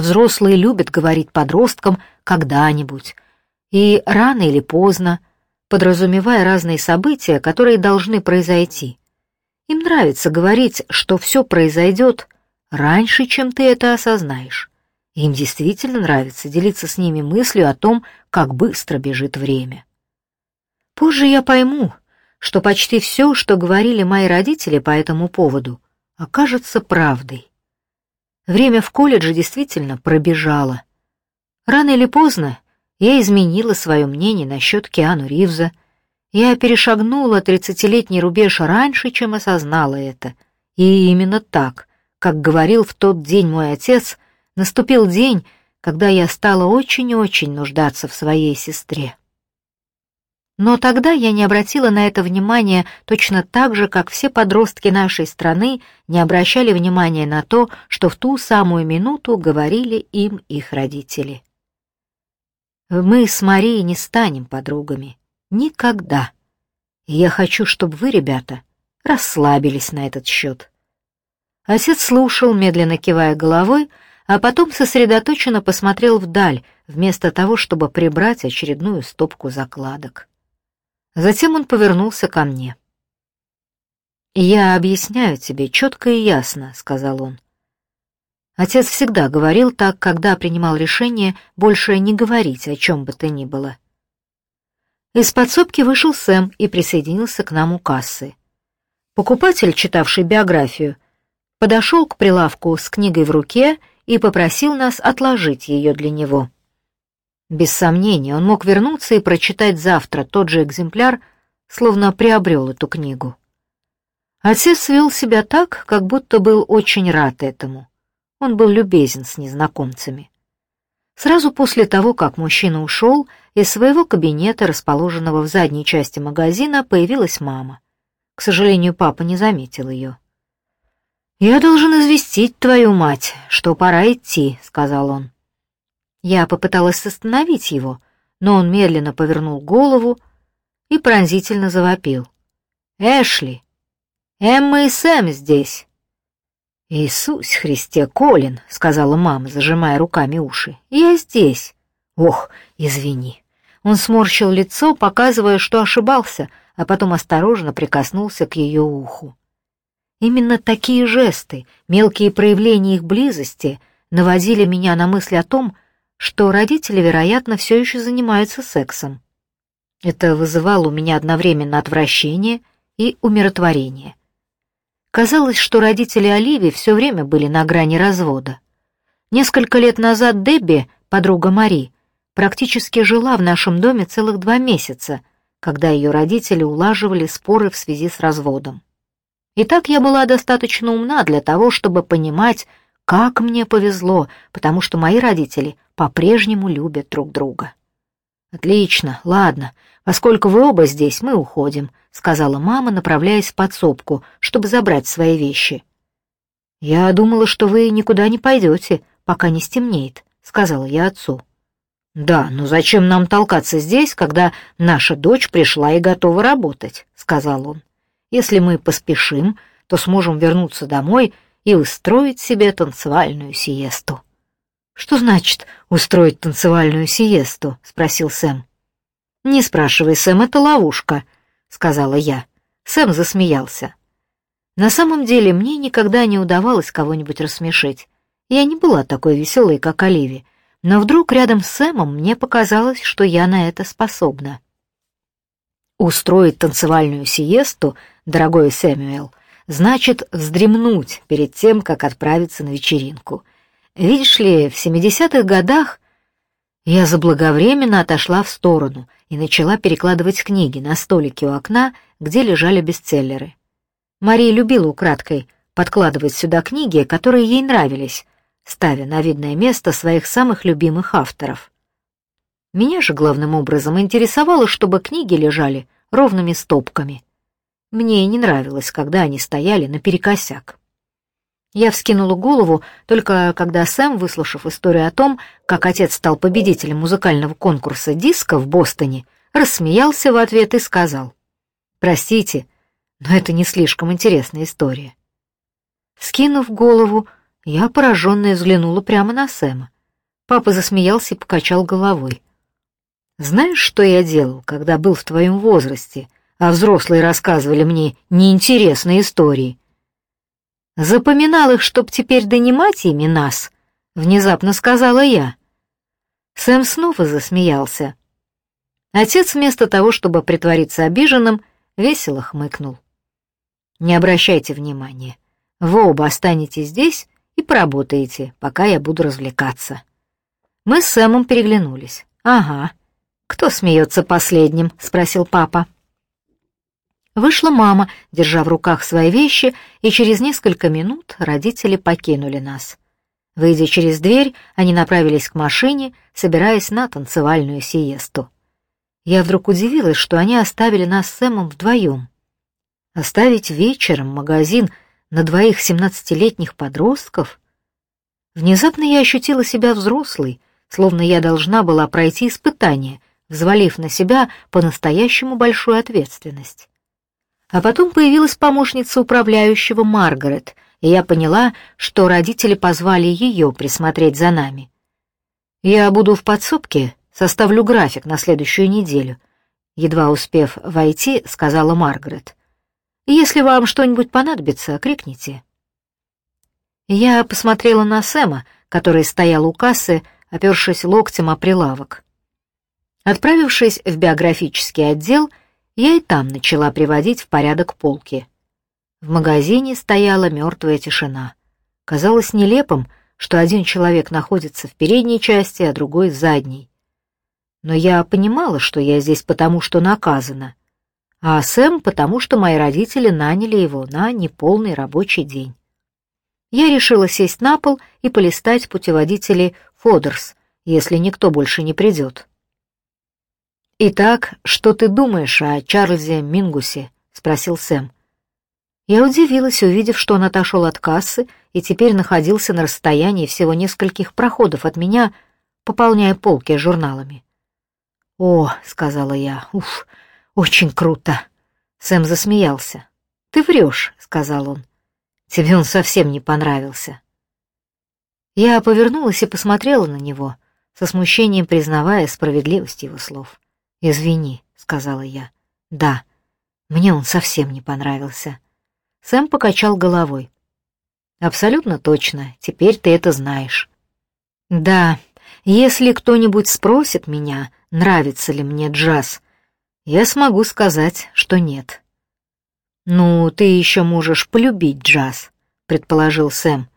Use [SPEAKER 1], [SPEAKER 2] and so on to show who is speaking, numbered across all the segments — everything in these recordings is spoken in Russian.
[SPEAKER 1] Взрослые любят говорить подросткам «когда-нибудь» и «рано или поздно», подразумевая разные события, которые должны произойти. Им нравится говорить, что все произойдет раньше, чем ты это осознаешь. Им действительно нравится делиться с ними мыслью о том, как быстро бежит время. Позже я пойму, что почти все, что говорили мои родители по этому поводу, окажется правдой. Время в колледже действительно пробежало. Рано или поздно я изменила свое мнение насчет Киану Ривза, я перешагнула тридцатилетний рубеж раньше, чем осознала это. И именно так, как говорил в тот день мой отец, наступил день, когда я стала очень-очень нуждаться в своей сестре. Но тогда я не обратила на это внимания точно так же, как все подростки нашей страны не обращали внимания на то, что в ту самую минуту говорили им их родители. Мы с Марией не станем подругами. Никогда. Я хочу, чтобы вы, ребята, расслабились на этот счет. Отец слушал, медленно кивая головой, а потом сосредоточенно посмотрел вдаль, вместо того, чтобы прибрать очередную стопку закладок. Затем он повернулся ко мне. «Я объясняю тебе четко и ясно», — сказал он. Отец всегда говорил так, когда принимал решение больше не говорить о чем бы то ни было. Из подсобки вышел Сэм и присоединился к нам у кассы. Покупатель, читавший биографию, подошел к прилавку с книгой в руке и попросил нас отложить ее для него. Без сомнения, он мог вернуться и прочитать завтра тот же экземпляр, словно приобрел эту книгу. Отец вел себя так, как будто был очень рад этому. Он был любезен с незнакомцами. Сразу после того, как мужчина ушел, из своего кабинета, расположенного в задней части магазина, появилась мама. К сожалению, папа не заметил ее. «Я должен известить твою мать, что пора идти», — сказал он. Я попыталась остановить его, но он медленно повернул голову и пронзительно завопил. «Эшли! Эмма и Сэм здесь!» «Иисус Христе, Колин!» — сказала мама, зажимая руками уши. «Я здесь!» «Ох, извини!» Он сморщил лицо, показывая, что ошибался, а потом осторожно прикоснулся к ее уху. Именно такие жесты, мелкие проявления их близости наводили меня на мысль о том, что родители, вероятно, все еще занимаются сексом. Это вызывало у меня одновременно отвращение и умиротворение. Казалось, что родители Оливии все время были на грани развода. Несколько лет назад Дебби, подруга Мари, практически жила в нашем доме целых два месяца, когда ее родители улаживали споры в связи с разводом. И так я была достаточно умна для того, чтобы понимать, как мне повезло, потому что мои родители по-прежнему любят друг друга. «Отлично, ладно, поскольку вы оба здесь, мы уходим», — сказала мама, направляясь в подсобку, чтобы забрать свои вещи. «Я думала, что вы никуда не пойдете, пока не стемнеет», — сказала я отцу. «Да, но зачем нам толкаться здесь, когда наша дочь пришла и готова работать?» — сказал он. «Если мы поспешим, то сможем вернуться домой и устроить себе танцевальную сиесту». «Что значит устроить танцевальную сиесту?» — спросил Сэм. «Не спрашивай, Сэм, это ловушка», — сказала я. Сэм засмеялся. На самом деле мне никогда не удавалось кого-нибудь рассмешить. Я не была такой веселой, как Оливия, но вдруг рядом с Сэмом мне показалось, что я на это способна. Устроить танцевальную сиесту, дорогой Сэмюэл, значит вздремнуть перед тем, как отправиться на вечеринку. Видишь ли, в 70-х годах я заблаговременно отошла в сторону и начала перекладывать книги на столике у окна, где лежали бестселлеры. Мария любила украдкой подкладывать сюда книги, которые ей нравились, ставя на видное место своих самых любимых авторов. Меня же главным образом интересовало, чтобы книги лежали ровными стопками. Мне не нравилось, когда они стояли наперекосяк. Я вскинула голову, только когда Сэм, выслушав историю о том, как отец стал победителем музыкального конкурса диска в Бостоне, рассмеялся в ответ и сказал, «Простите, но это не слишком интересная история». Скинув голову, Я, пораженная, взглянула прямо на Сэма. Папа засмеялся и покачал головой. «Знаешь, что я делал, когда был в твоем возрасте, а взрослые рассказывали мне неинтересные истории?» «Запоминал их, чтоб теперь донимать ими нас», — внезапно сказала я. Сэм снова засмеялся. Отец вместо того, чтобы притвориться обиженным, весело хмыкнул. «Не обращайте внимания. Вы оба останетесь здесь и поработаете, пока я буду развлекаться». Мы с Сэмом переглянулись. «Ага. Кто смеется последним?» — спросил папа. Вышла мама, держа в руках свои вещи, и через несколько минут родители покинули нас. Выйдя через дверь, они направились к машине, собираясь на танцевальную сиесту. Я вдруг удивилась, что они оставили нас с Сэмом вдвоем. Оставить вечером магазин на двоих семнадцатилетних подростков? Внезапно я ощутила себя взрослой, словно я должна была пройти испытание, взвалив на себя по-настоящему большую ответственность. А потом появилась помощница управляющего Маргарет, и я поняла, что родители позвали ее присмотреть за нами. «Я буду в подсобке, составлю график на следующую неделю», едва успев войти, сказала Маргарет. «Если вам что-нибудь понадобится, крикните». Я посмотрела на Сэма, который стоял у кассы, опершись локтем о прилавок. Отправившись в биографический отдел, я и там начала приводить в порядок полки. В магазине стояла мертвая тишина. Казалось нелепым, что один человек находится в передней части, а другой — в задней. Но я понимала, что я здесь потому, что наказана, а Сэм потому, что мои родители наняли его на неполный рабочий день я решила сесть на пол и полистать путеводители Фодерс, если никто больше не придет. «Итак, что ты думаешь о Чарльзе Мингусе?» — спросил Сэм. Я удивилась, увидев, что он отошел от кассы и теперь находился на расстоянии всего нескольких проходов от меня, пополняя полки журналами. «О», — сказала я, — «уф, очень круто». Сэм засмеялся. «Ты врешь», — сказал он. Тебе он совсем не понравился. Я повернулась и посмотрела на него, со смущением признавая справедливость его слов. «Извини», — сказала я. «Да, мне он совсем не понравился». Сэм покачал головой. «Абсолютно точно, теперь ты это знаешь». «Да, если кто-нибудь спросит меня, нравится ли мне джаз, я смогу сказать, что нет». «Ну, ты еще можешь полюбить джаз», — предположил Сэм.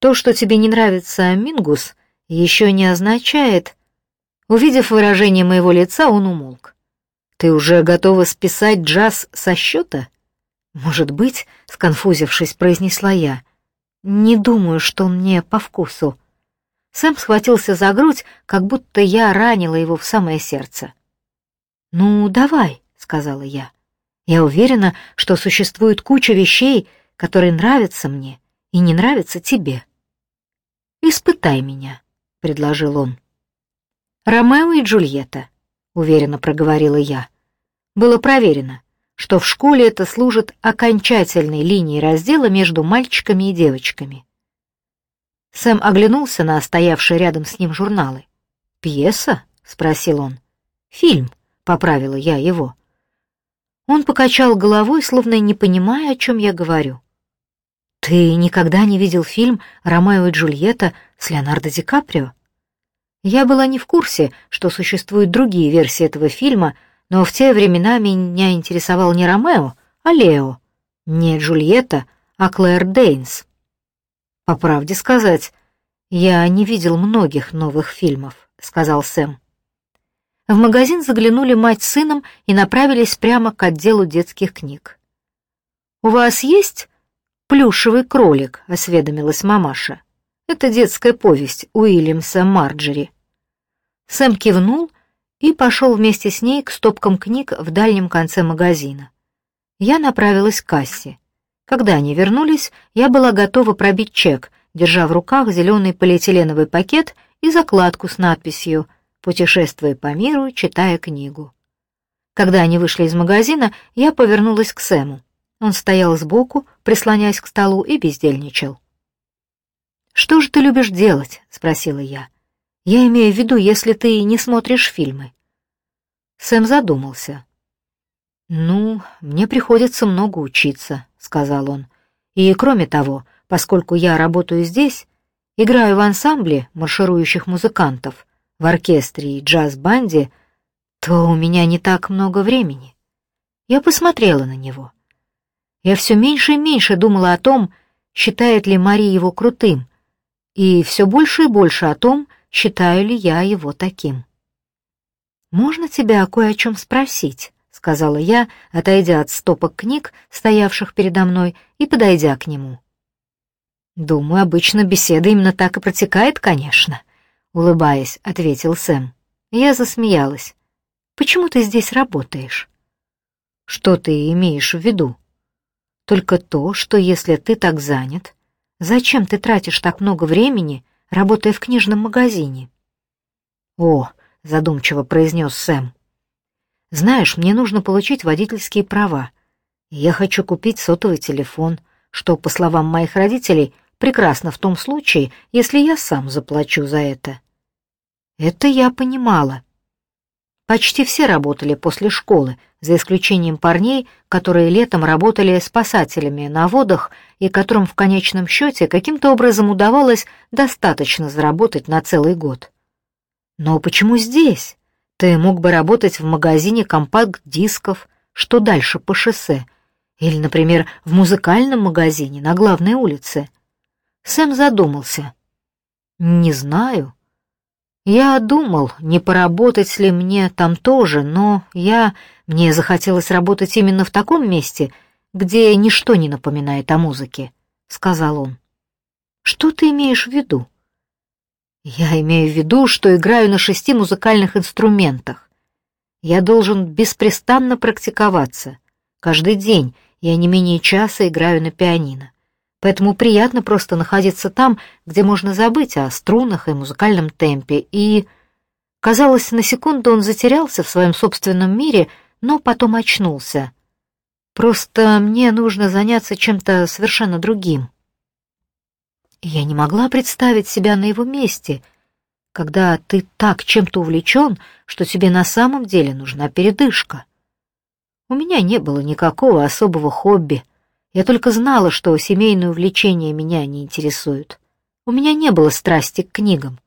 [SPEAKER 1] «То, что тебе не нравится Мингус, еще не означает...» Увидев выражение моего лица, он умолк. «Ты уже готова списать джаз со счета?» «Может быть», — сконфузившись, произнесла я. «Не думаю, что он мне по вкусу». Сэм схватился за грудь, как будто я ранила его в самое сердце. «Ну, давай», — сказала я. Я уверена, что существует куча вещей, которые нравятся мне и не нравятся тебе. «Испытай меня», — предложил он. «Ромео и Джульетта», — уверенно проговорила я. Было проверено, что в школе это служит окончательной линией раздела между мальчиками и девочками. Сэм оглянулся на стоявшие рядом с ним журналы. «Пьеса?» — спросил он. «Фильм», — поправила я его. Он покачал головой, словно не понимая, о чем я говорю. «Ты никогда не видел фильм «Ромео и Джульетта» с Леонардо Ди Каприо?» Я была не в курсе, что существуют другие версии этого фильма, но в те времена меня интересовал не Ромео, а Лео. Не Джульетта, а Клэр Дейнс. «По правде сказать, я не видел многих новых фильмов», — сказал Сэм. В магазин заглянули мать с сыном и направились прямо к отделу детских книг. «У вас есть плюшевый кролик?» — осведомилась мамаша. «Это детская повесть Уильямса Марджери». Сэм кивнул и пошел вместе с ней к стопкам книг в дальнем конце магазина. Я направилась к кассе. Когда они вернулись, я была готова пробить чек, держа в руках зеленый полиэтиленовый пакет и закладку с надписью путешествуя по миру, читая книгу. Когда они вышли из магазина, я повернулась к Сэму. Он стоял сбоку, прислоняясь к столу, и бездельничал. «Что же ты любишь делать?» — спросила я. «Я имею в виду, если ты не смотришь фильмы». Сэм задумался. «Ну, мне приходится много учиться», — сказал он. «И кроме того, поскольку я работаю здесь, играю в ансамбле марширующих музыкантов, в оркестре и джаз-банде, то у меня не так много времени». Я посмотрела на него. Я все меньше и меньше думала о том, считает ли Мари его крутым, и все больше и больше о том, считаю ли я его таким. «Можно тебя кое о чем спросить?» — сказала я, отойдя от стопок книг, стоявших передо мной, и подойдя к нему. «Думаю, обычно беседа именно так и протекает, конечно», — улыбаясь, ответил Сэм. Я засмеялась. «Почему ты здесь работаешь?» «Что ты имеешь в виду?» «Только то, что если ты так занят, зачем ты тратишь так много времени, работая в книжном магазине?» «О», — задумчиво произнес Сэм, знаешь, мне нужно получить водительские права. Я хочу купить сотовый телефон, что, по словам моих родителей, прекрасно в том случае, если я сам заплачу за это. Это я понимала. Почти все работали после школы, за исключением парней, которые летом работали спасателями на водах и которым в конечном счете каким-то образом удавалось достаточно заработать на целый год. Но почему здесь? Ты мог бы работать в магазине компакт-дисков, что дальше по шоссе, или, например, в музыкальном магазине на главной улице. Сэм задумался. Не знаю. Я думал, не поработать ли мне там тоже, но я... Мне захотелось работать именно в таком месте, где ничто не напоминает о музыке, — сказал он. Что ты имеешь в виду? Я имею в виду, что играю на шести музыкальных инструментах. Я должен беспрестанно практиковаться. Каждый день я не менее часа играю на пианино. Поэтому приятно просто находиться там, где можно забыть о струнах и музыкальном темпе. И, казалось, на секунду он затерялся в своем собственном мире, но потом очнулся. Просто мне нужно заняться чем-то совершенно другим. Я не могла представить себя на его месте, когда ты так чем-то увлечен, что тебе на самом деле нужна передышка. У меня не было никакого особого хобби. Я только знала, что семейные увлечения меня не интересуют. У меня не было страсти к книгам.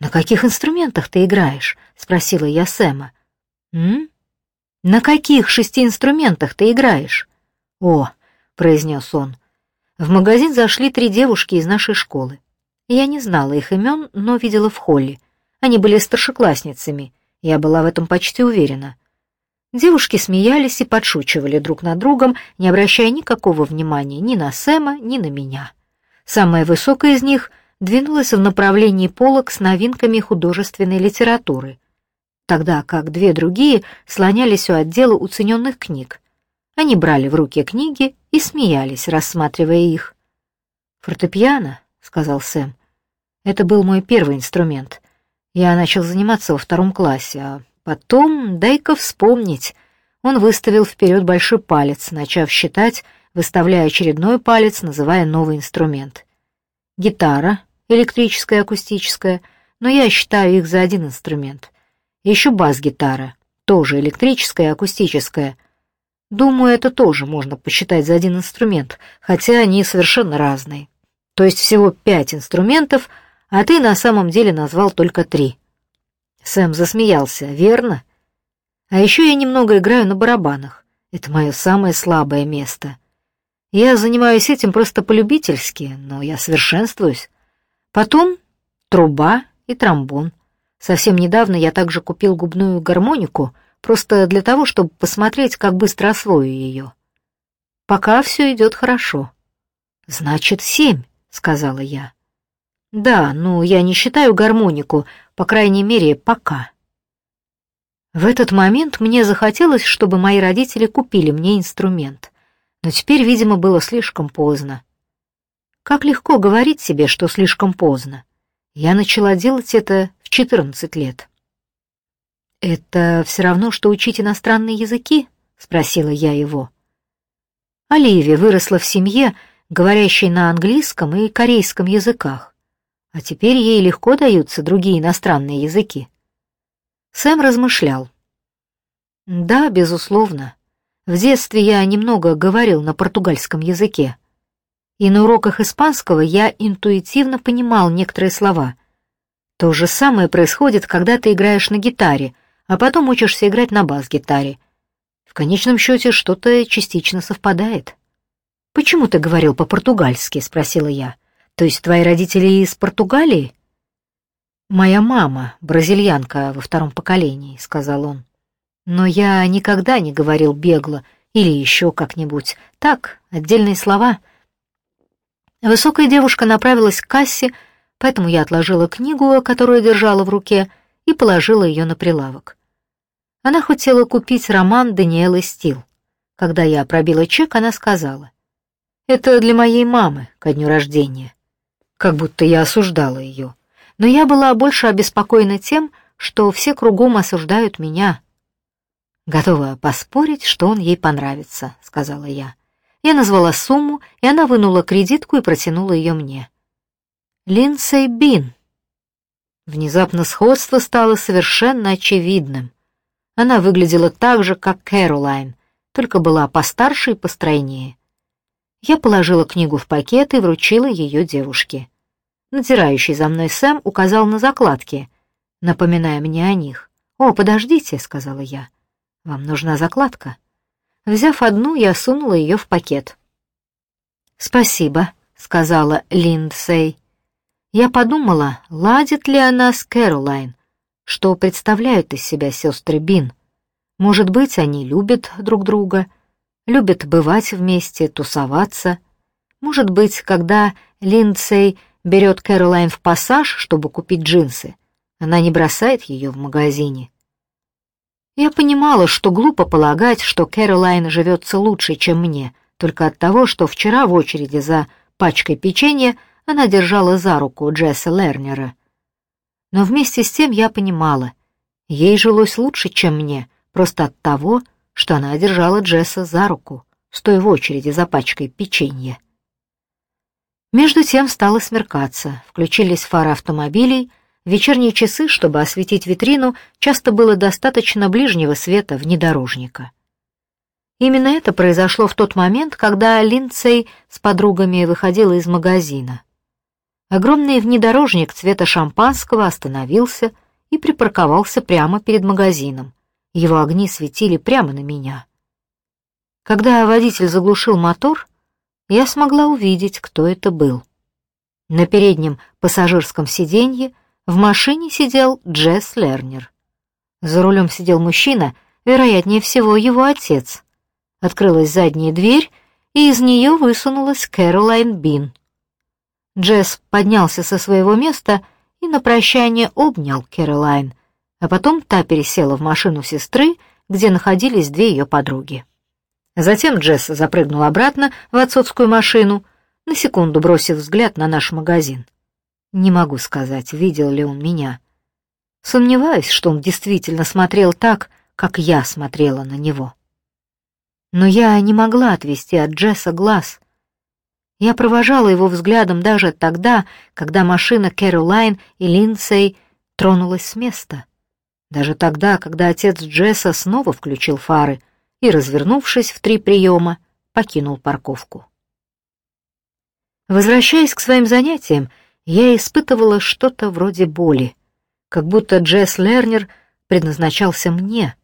[SPEAKER 1] «На каких инструментах ты играешь?» — спросила я Сэма. «М? На каких шести инструментах ты играешь?» «О», — произнес он, — в магазин зашли три девушки из нашей школы. Я не знала их имен, но видела в холле. Они были старшеклассницами, я была в этом почти уверена. Девушки смеялись и подшучивали друг над другом, не обращая никакого внимания ни на Сэма, ни на меня. Самая высокая из них двинулась в направлении полок с новинками художественной литературы, тогда как две другие слонялись у отдела уцененных книг. Они брали в руки книги и смеялись, рассматривая их. «Фортепиано», — сказал Сэм. «Это был мой первый инструмент. Я начал заниматься во втором классе, а потом, дай-ка вспомнить». Он выставил вперед большой палец, начав считать, выставляя очередной палец, называя новый инструмент. Гитара, электрическая, акустическая, но я считаю их за один инструмент. Еще бас-гитара, тоже электрическая, акустическая — Думаю, это тоже можно посчитать за один инструмент, хотя они совершенно разные. То есть всего пять инструментов, а ты на самом деле назвал только три. Сэм засмеялся, верно? А еще я немного играю на барабанах. Это мое самое слабое место. Я занимаюсь этим просто полюбительски, но я совершенствуюсь. Потом труба и тромбон. Совсем недавно я также купил губную гармонику — просто для того, чтобы посмотреть, как быстро освою ее. Пока все идет хорошо. Значит, семь, сказала я. Да, ну, я не считаю гармонику, по крайней мере, пока. В этот момент мне захотелось, чтобы мои родители купили мне инструмент, но теперь, видимо, было слишком поздно. Как легко говорить себе, что слишком поздно. Я начала делать это в 14 лет. «Это все равно, что учить иностранные языки?» — спросила я его. Оливия выросла в семье, говорящей на английском и корейском языках. А теперь ей легко даются другие иностранные языки. Сэм размышлял. Да, безусловно. В детстве я немного говорил на португальском языке. И на уроках испанского я интуитивно понимал некоторые слова. То же самое происходит, когда ты играешь на гитаре, а потом учишься играть на бас-гитаре. В конечном счете что-то частично совпадает. «Почему ты говорил по-португальски?» — спросила я. «То есть твои родители из Португалии?» «Моя мама, бразильянка во втором поколении», — сказал он. «Но я никогда не говорил бегло или еще как-нибудь. Так, отдельные слова». Высокая девушка направилась к кассе, поэтому я отложила книгу, которую держала в руке, и положила ее на прилавок. Она хотела купить роман Даниэлы Стил. Когда я пробила чек, она сказала, «Это для моей мамы ко дню рождения». Как будто я осуждала ее но я была больше обеспокоена тем, что все кругом осуждают меня. «Готова поспорить, что он ей понравится», — сказала я. Я назвала сумму, и она вынула кредитку и протянула ее мне. «Линдсей Бин». Внезапно сходство стало совершенно очевидным. Она выглядела так же, как Кэролайн, только была постарше и постройнее. Я положила книгу в пакет и вручила ее девушке. Натирающий за мной Сэм указал на закладки, напоминая мне о них. «О, подождите», — сказала я. «Вам нужна закладка». Взяв одну, я сунула ее в пакет. «Спасибо», — сказала Линдсей. Я подумала, ладит ли она с Кэролайн, что представляют из себя сестры Бин. Может быть, они любят друг друга, любят бывать вместе, тусоваться. Может быть, когда Линдсей берет Кэролайн в пассаж, чтобы купить джинсы. Она не бросает ее в магазине. Я понимала, что глупо полагать, что Кэролайн живется лучше, чем мне, только от того, что вчера в очереди за пачкой печенья она держала за руку Джесса Лернера. Но вместе с тем я понимала, ей жилось лучше, чем мне, просто от того, что она держала Джесса за руку, стоя в очереди за пачкой печенья. Между тем стало смеркаться, включились фары автомобилей, вечерние часы, чтобы осветить витрину, часто было достаточно ближнего света внедорожника. Именно это произошло в тот момент, когда Линдсей с подругами выходила из магазина. Огромный внедорожник цвета шампанского остановился и припарковался прямо перед магазином. Его огни светили прямо на меня. Когда водитель заглушил мотор, я смогла увидеть, кто это был. На переднем пассажирском сиденье в машине сидел Джесс Лернер. За рулем сидел мужчина, вероятнее всего, его отец. Открылась задняя дверь, и из нее высунулась Кэролайн Бин. Джесс поднялся со своего места и на прощание обнял Кэролайн, а потом та пересела в машину сестры, где находились две ее подруги. Затем Джесс запрыгнул обратно в отцовскую машину, на секунду бросив взгляд на наш магазин. Не могу сказать, видел ли он меня. Сомневаюсь, что он действительно смотрел так, как я смотрела на него. Но я не могла отвести от Джесса глаз. Я провожала его взглядом даже тогда, когда машина Кэролайн и Линдсей тронулась с места. Даже тогда, когда отец Джесса снова включил фары — и, развернувшись в три приема, покинул парковку. Возвращаясь к своим занятиям, я испытывала что-то вроде боли, как будто Джесс Лернер предназначался мне,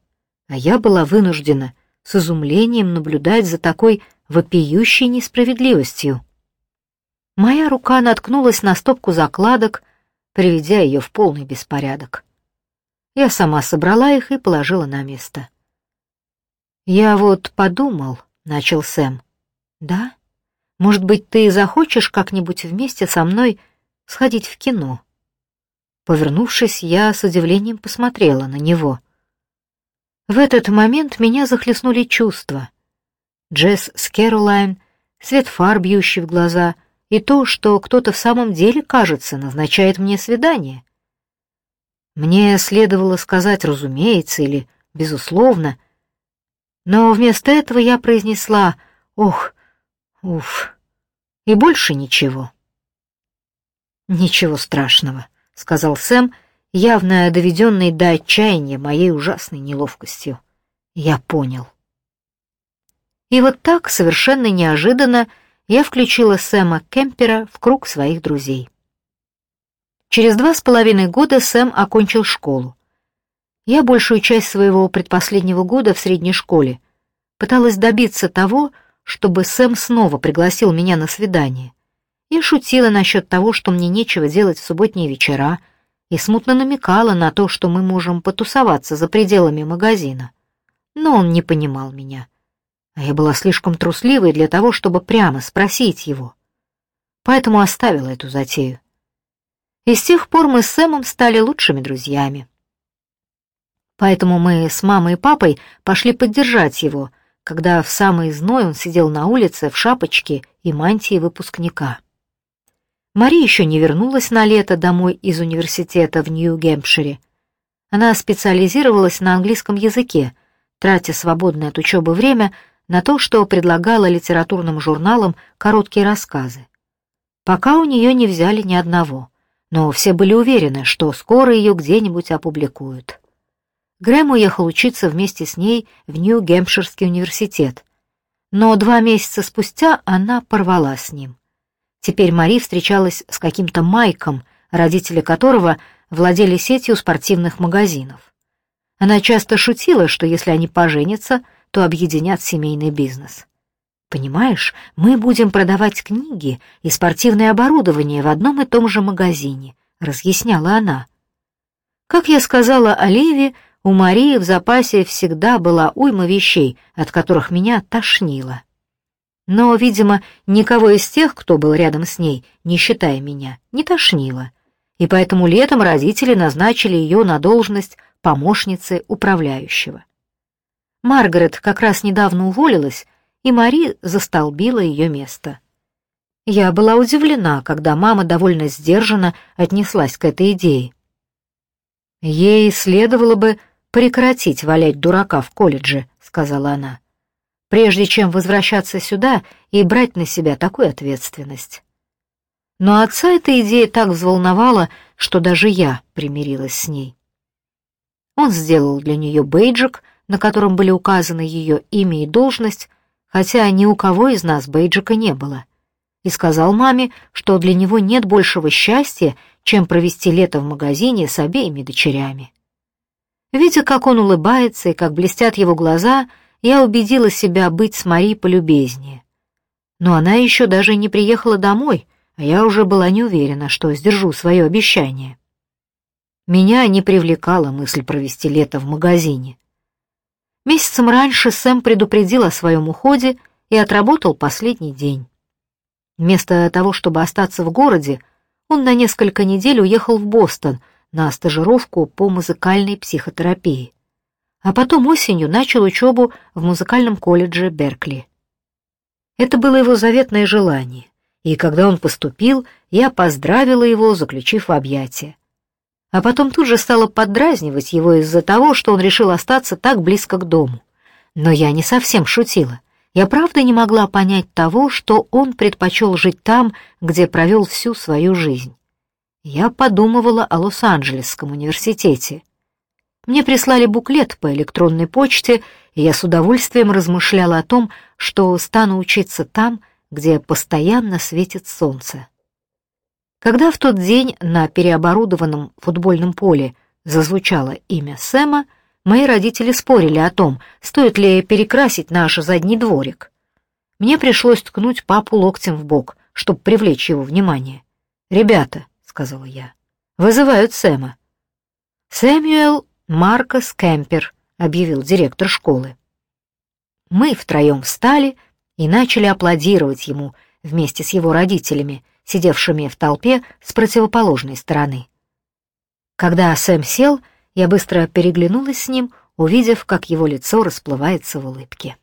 [SPEAKER 1] а я была вынуждена с изумлением наблюдать за такой вопиющей несправедливостью. Моя рука наткнулась на стопку закладок, приведя ее в полный беспорядок. Я сама собрала их и положила на место. «Я вот подумал», — начал Сэм. «Да? Может быть, ты захочешь как-нибудь вместе со мной сходить в кино?» Повернувшись, я с удивлением посмотрела на него. В этот момент меня захлестнули чувства. Джесс с Кэролайн, свет фар, бьющий в глаза, и то, что кто-то в самом деле, кажется, назначает мне свидание. Мне следовало сказать «разумеется» или «безусловно», но вместо этого я произнесла «Ох, уф». И больше ничего. «Ничего страшного», — сказал Сэм, явно доведенный до отчаяния моей ужасной неловкостью. «Я понял». И вот так, совершенно неожиданно, я включила Сэма Кемпера в круг своих друзей. Через два с половиной года Сэм окончил школу. Я большую часть своего предпоследнего года в средней школе пыталась добиться того, чтобы Сэм снова пригласил меня на свидание. И шутила насчет того, что мне нечего делать в субботние вечера, и смутно намекала на то, что мы можем потусоваться за пределами магазина. Но он не понимал меня а я была слишком трусливой для того, чтобы прямо спросить его. Поэтому оставила эту затею. И с тех пор мы с Сэмом стали лучшими друзьями. Поэтому мы с мамой и папой пошли поддержать его, когда в самый зной он сидел на улице в шапочке и мантии выпускника. Мари еще не вернулась на лето домой из университета в Нью-Гэмпшире. Она специализировалась на английском языке, тратя свободное от учебы время на то, что предлагала литературным журналам короткие рассказы. Пока у нее не взяли ни одного, но все были уверены, что скоро ее где-нибудь опубликуют. Грэм уехал учиться вместе с ней в Нью-Гэмпширский университет, но два месяца спустя она порвала с ним. Теперь Мари встречалась с каким-то Майком, родители которого владели сетью спортивных магазинов. Она часто шутила, что если они поженятся, то объединят семейный бизнес. Понимаешь, мы будем продавать книги и спортивное оборудование в одном и том же магазине, разъясняла она. Как я сказала Оливии, у Марии в запасе всегда была уйма вещей, от которых меня тошнило. Но, видимо, никого из тех, кто был рядом с ней, не считая меня, не тошнило. И поэтому летом родители назначили ее на должность помощницы управляющего. Маргарет как раз недавно уволилась, и Мари застолбила ее место. Я была удивлена, когда мама довольно сдержанно отнеслась к этой идее. «Ей следовало бы прекратить валять дурака в колледже», — сказала она, «прежде чем возвращаться сюда и брать на себя такую ответственность». Но отца эта идея так взволновала, что даже я примирилась с ней. Он сделал для нее бейджик — на котором были указаны ее имя и должность, хотя ни у кого из нас бейджика не было, и сказал маме, что для него нет большего счастья, чем провести лето в магазине с обеими дочерями. Видя, как он улыбается и как блестят его глаза, я убедила себя быть с Мари полюбезнее. Но она еще даже не приехала домой, а я уже была не уверена, что сдержу свое обещание. Меня не привлекала мысль провести лето в магазине. Месяцем раньше Сэм предупредил о своем уходе и отработал последний день. Вместо того, чтобы остаться в городе, он на несколько недель уехал в Бостон на стажировку по музыкальной психотерапии. А потом осенью начал учебу в музыкальном колледже Беркли. Это было его заветное желание, и когда он поступил, я поздравила его, заключив в объятия а потом тут же стала поддразнивать его из-за того, что он решил остаться так близко к дому. Но я не совсем шутила. Я правда не могла понять того, что он предпочел жить там, где провел всю свою жизнь. Я подумывала о Лос-Анджелесском университете. Мне прислали буклет по электронной почте, и я с удовольствием размышляла о том, что стану учиться там, где постоянно светит солнце. Когда в тот день на переоборудованном футбольном поле зазвучало имя Сэма, мои родители спорили о том, стоит ли перекрасить наш задний дворик. Мне пришлось ткнуть папу локтем в бок, чтобы привлечь его внимание. «Ребята», — сказала я, — «вызывают Сэма». «Сэмюэл Маркос Кемпер», — объявил директор школы. Мы втроем встали и начали аплодировать ему вместе с его родителями — сидевшими в толпе с противоположной стороны. Когда Сэм сел, я быстро переглянулась с ним, увидев, как его лицо расплывается в улыбке.